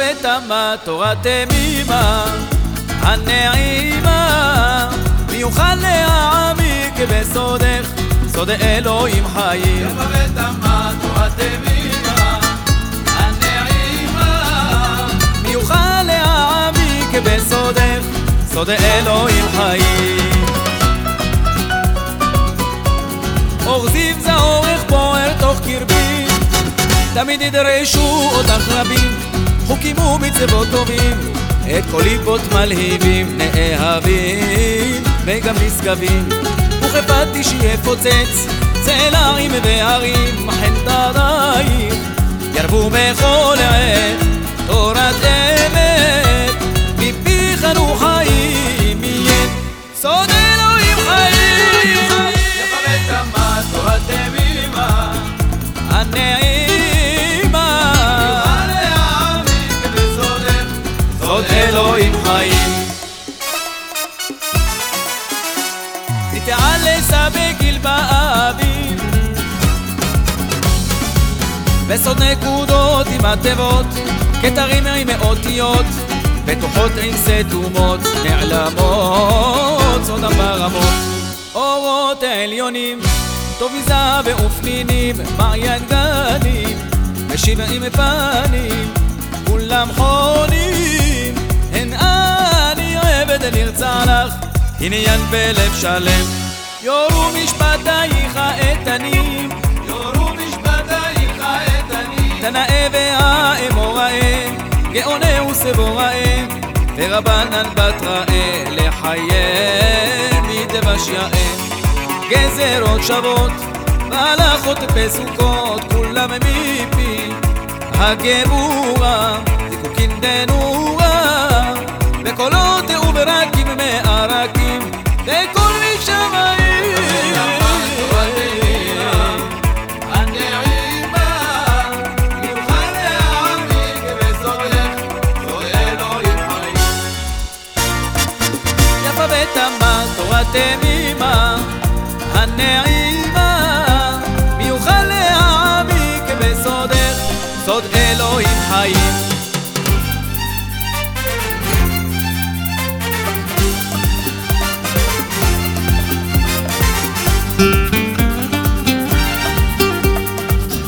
ותמה תורת תמימה הנעימה. מי יוכל להעמיק בסודך? סוד אלוהים חיים. יפה ותמה תורת תמימה הנעימה. מי יוכל להעמיק בסודך? סוד אלוהים חיים. אור זיו זעורך בוער תוך קרבי תמיד ידרשו אותך רבים ומצוות טובים את כל ליבות מלהיבים נאהבים וגם נשגבים וכפתי שיפוצץ צלעים והרים אלוהים חיים. תתעלסה בגיל באביב בסוד נקודות עם התיבות כתרים עם אותיות בטוחות עם סתומות נעלמות. סודם ברמות אורות עליונים טוב מזהב ואופנינים מעיין גנים ושבעים פנים כולם חונים נרצע לך. עניין בלב שלם. יורו משפטייך איתנים יורו משפטייך איתנים תנאה והאמוראה. גאונה וסבוראה. ורבנן בתראה לחייהם מדבשייהם גזרות שוות והלכות פסוקות כולם מפי הגבורה זיקוקין דנורה ותמה תורת תמימה הנעימה מי יוכל להעמיק בסודך סוד אלוהים חיים.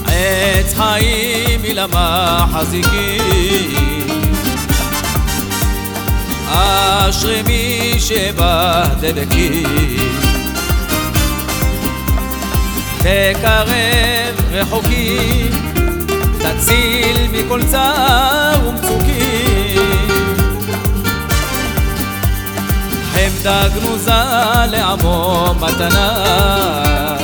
עץ חיים מלמה חזיקים אשרי דבקים תקרב רחוקים תציל מכל צער ומצוקים חמדה גנוזה לעמו מתנה.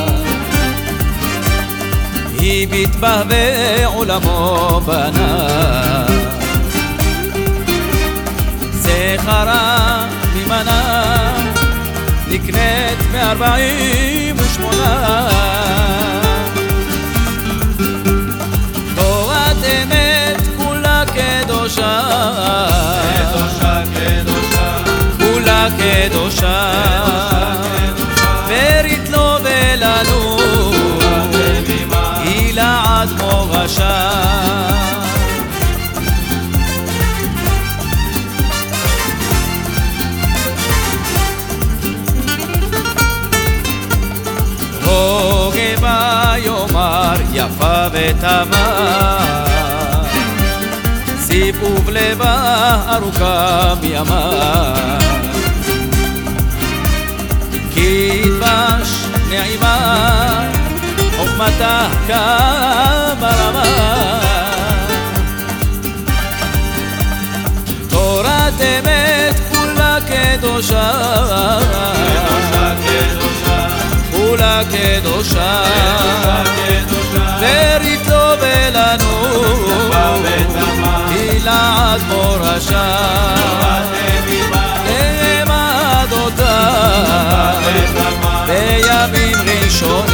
היא ביטבה ועולמו בנה. זכרה ממנה נקנית מארבעים ושמונה תורת אמת כולה קדושה. קדושה קדושה. כולה קדושה. ברית לו ולנו. היא לעד מורשה יפה ותמה סיבוב לבה ארוכה מימה. כי דבש נעימה חוכמתה כמה רמה. תורת אמת כולה קדושה. קדושה קדושה. כולה קדושה ולנו יפה ותמה היא לעד מורשה. נעמד אותה. בימים ראשונים